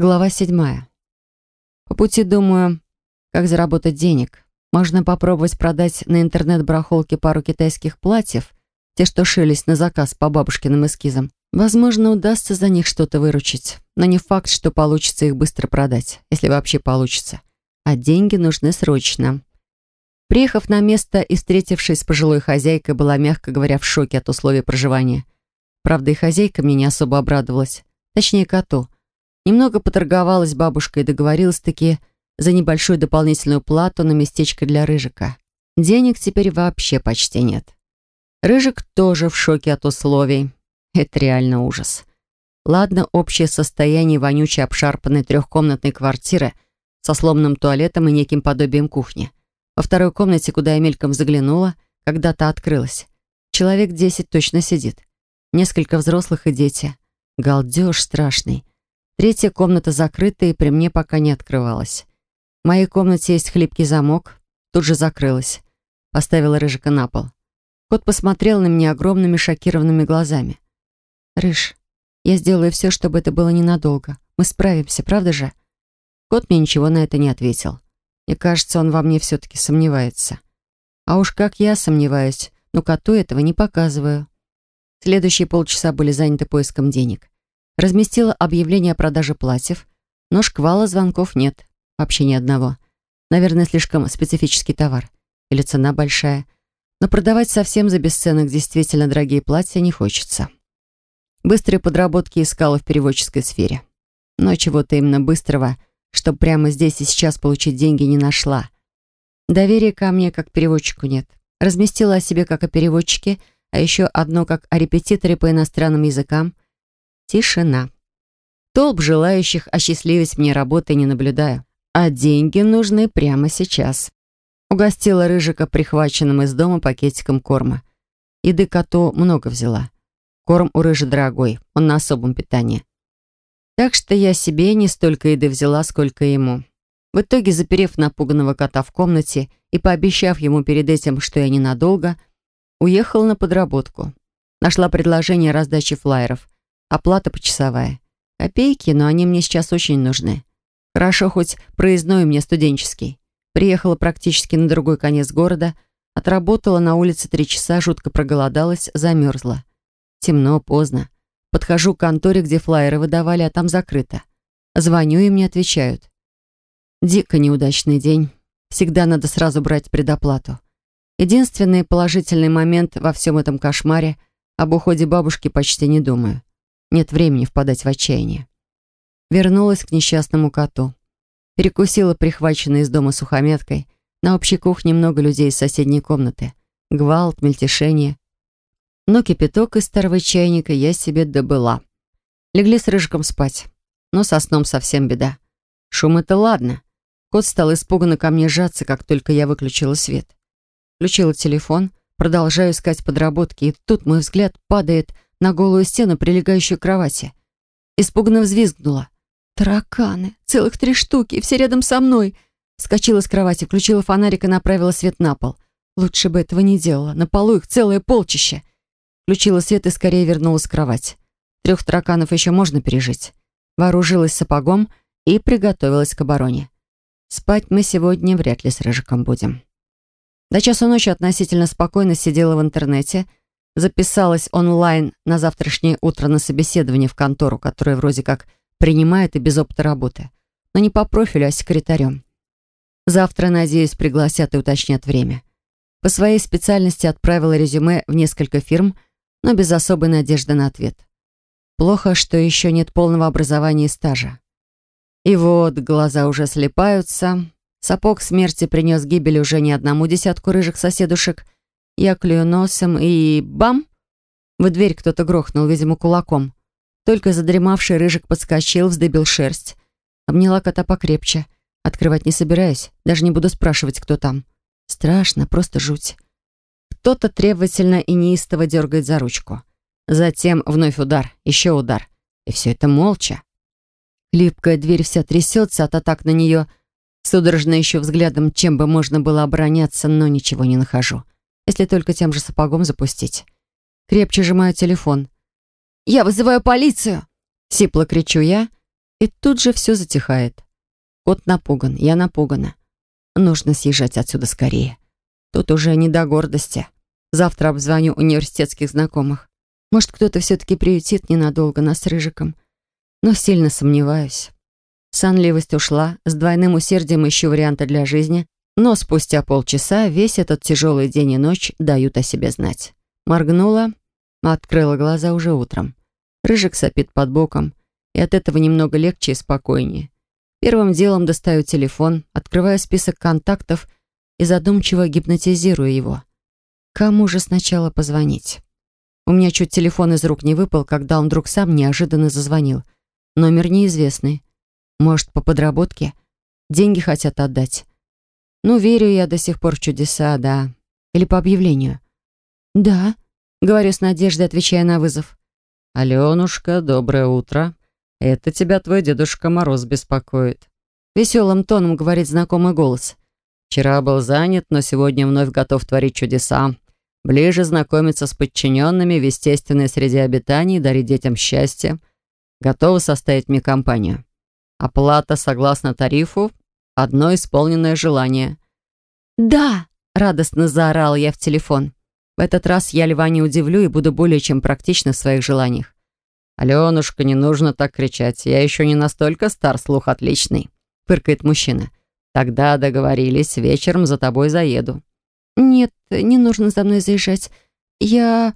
Глава седьмая. По пути думаю, как заработать денег. Можно попробовать продать на интернет-барахолке пару китайских платьев, те, что шились на заказ по бабушкиным эскизам. Возможно, удастся за них что-то выручить, но не факт, что получится их быстро продать, если вообще получится. А деньги нужны срочно. Приехав на место и встретившись с пожилой хозяйкой, была, мягко говоря, в шоке от условий проживания. Правда, и хозяйка мне не особо обрадовалась. Точнее, коту — Немного поторговалась бабушка и договорилась-таки за небольшую дополнительную плату на местечко для Рыжика. Денег теперь вообще почти нет. Рыжик тоже в шоке от условий. Это реально ужас. Ладно, общее состояние вонючей обшарпанной трехкомнатной квартиры со сломанным туалетом и неким подобием кухни. Во второй комнате, куда я мельком заглянула, когда-то открылась. Человек десять точно сидит. Несколько взрослых и дети. Галдеж страшный. Третья комната закрыта и при мне пока не открывалась. В моей комнате есть хлипкий замок. Тут же закрылась. Поставила Рыжика на пол. Кот посмотрел на меня огромными шокированными глазами. «Рыж, я сделаю все, чтобы это было ненадолго. Мы справимся, правда же?» Кот мне ничего на это не ответил. Мне кажется, он во мне все-таки сомневается. А уж как я сомневаюсь, но коту этого не показываю. Следующие полчаса были заняты поиском денег. Разместила объявление о продаже платьев, но шквала звонков нет. Вообще ни одного. Наверное, слишком специфический товар. Или цена большая. Но продавать совсем за бесценок действительно дорогие платья не хочется. Быстрые подработки искала в переводческой сфере. Но чего-то именно быстрого, чтобы прямо здесь и сейчас получить деньги, не нашла. Доверия ко мне как переводчику нет. Разместила о себе как о переводчике, а еще одно как о репетиторе по иностранным языкам — Тишина. Толп желающих осчастливить мне работой не наблюдаю. А деньги нужны прямо сейчас. Угостила Рыжика прихваченным из дома пакетиком корма. Еды коту много взяла. Корм у Рыжи дорогой, он на особом питании. Так что я себе не столько еды взяла, сколько ему. В итоге, заперев напуганного кота в комнате и пообещав ему перед этим, что я ненадолго, уехала на подработку. Нашла предложение раздачи флайеров. Оплата почасовая. Копейки, но они мне сейчас очень нужны. Хорошо, хоть проездной мне студенческий. Приехала практически на другой конец города, отработала на улице три часа, жутко проголодалась, замерзла. Темно, поздно. Подхожу к конторе, где флайеры выдавали, а там закрыто. Звоню, и мне отвечают. Дико неудачный день. Всегда надо сразу брать предоплату. Единственный положительный момент во всем этом кошмаре — об уходе бабушки почти не думаю. Нет времени впадать в отчаяние. Вернулась к несчастному коту. Перекусила прихваченной из дома сухометкой. На общей кухне много людей из соседней комнаты. Гвалт, мельтешение. Но кипяток из старого чайника я себе добыла. Легли с Рыжиком спать. Но со сном совсем беда. Шум это ладно. Кот стал испуганно ко мне сжаться, как только я выключила свет. Включила телефон, продолжаю искать подработки, и тут мой взгляд падает на голую стену, прилегающую к кровати. Испуганно взвизгнула. «Тараканы! Целых три штуки, все рядом со мной!» Скочила с кровати, включила фонарик и направила свет на пол. Лучше бы этого не делала. На полу их целое полчище. Включила свет и скорее вернулась в кровать. Трех тараканов еще можно пережить. Вооружилась сапогом и приготовилась к обороне. Спать мы сегодня вряд ли с Рыжиком будем. До часу ночи относительно спокойно сидела в интернете — записалась онлайн на завтрашнее утро на собеседование в контору, которая вроде как принимает и без опыта работы. Но не по профилю, а секретарем. Завтра, надеюсь, пригласят и уточнят время. По своей специальности отправила резюме в несколько фирм, но без особой надежды на ответ. Плохо, что еще нет полного образования и стажа. И вот глаза уже слепаются. Сапог смерти принес гибель уже не одному десятку рыжих соседушек — я клюю носом и... бам! В дверь кто-то грохнул, видимо, кулаком. Только задремавший рыжик подскочил, вздыбил шерсть. Обняла кота покрепче. Открывать не собираюсь, даже не буду спрашивать, кто там. Страшно, просто жуть. Кто-то требовательно и неистово дергает за ручку. Затем вновь удар, еще удар. И все это молча. Липкая дверь вся трясется от атак на нее. Судорожно еще взглядом, чем бы можно было обороняться, но ничего не нахожу если только тем же сапогом запустить. Крепче сжимаю телефон. «Я вызываю полицию!» Сипло кричу я, И тут же все затихает. Кот напуган, я напугана. Нужно съезжать отсюда скорее. Тут уже не до гордости. Завтра обзвоню университетских знакомых. Может, кто-то все-таки приютит ненадолго нас с Рыжиком. Но сильно сомневаюсь. Сонливость ушла, с двойным усердием ищу варианты для жизни, но спустя полчаса весь этот тяжелый день и ночь дают о себе знать. Моргнула, открыла глаза уже утром. Рыжик сопит под боком, и от этого немного легче и спокойнее. Первым делом достаю телефон, открываю список контактов и задумчиво гипнотизирую его. Кому же сначала позвонить? У меня чуть телефон из рук не выпал, когда он вдруг сам неожиданно зазвонил. Номер неизвестный. Может, по подработке? Деньги хотят отдать. Ну, верю я до сих пор в чудеса, да. Или по объявлению. «Да», — говорю с надеждой, отвечая на вызов. «Аленушка, доброе утро. Это тебя твой Дедушка Мороз беспокоит». Веселым тоном говорит знакомый голос. «Вчера был занят, но сегодня вновь готов творить чудеса. Ближе знакомиться с подчиненными в естественной среде обитания и дарить детям счастье. Готовы составить мне компанию. Оплата согласно тарифу Одно исполненное желание. «Да!» — радостно заорал я в телефон. В этот раз я льва не удивлю и буду более чем практична в своих желаниях. «Аленушка, не нужно так кричать. Я еще не настолько стар, слух отличный», — фыркает мужчина. «Тогда договорились, вечером за тобой заеду». «Нет, не нужно за мной заезжать. Я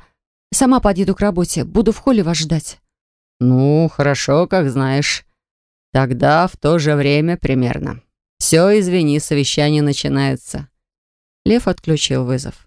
сама подъеду к работе, буду в холле вас ждать». «Ну, хорошо, как знаешь. Тогда в то же время примерно». «Все, извини, совещание начинается». Лев отключил вызов.